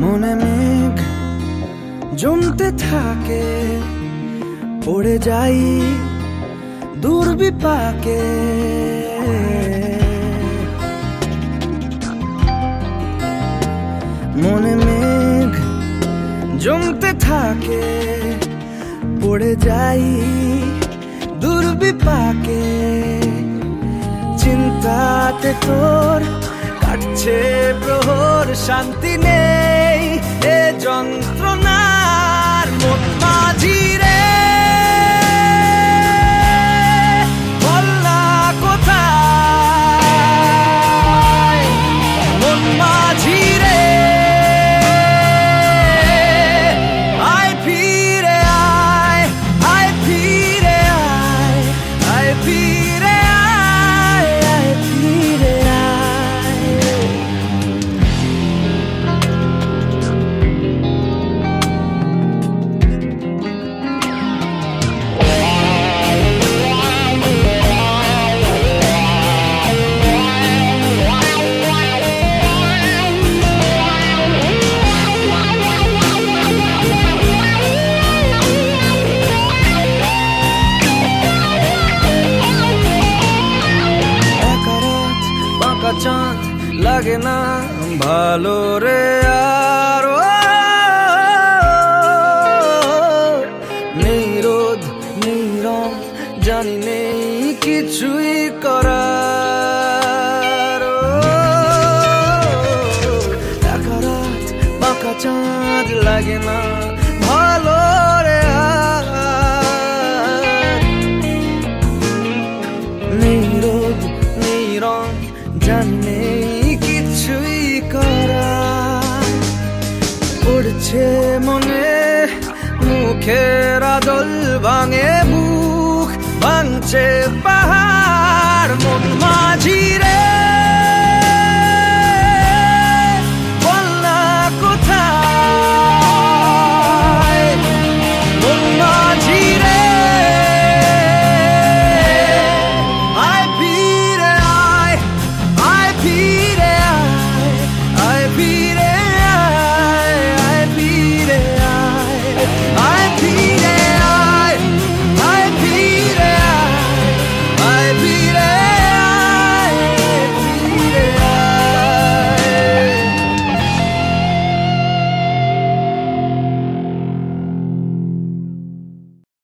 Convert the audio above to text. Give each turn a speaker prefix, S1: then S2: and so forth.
S1: মনে মেঘ জমতে থাকে, পড়ে যাই দূর বিপাকে মনে মেঘ জমতে থাকে, পড়ে যাই দূর বিপাকে চিন্তাতে তোর কাটছে প্রহর, শান্তি নেই। এ যন্ত্রণার মন মাঝি রে বল কোথায়? মন লাগে না ভালো রে আর ও, নেই রোদ নেই রং জানি নেই কিছুই করার। লাগে না 쾌라 절방의 무방채 빠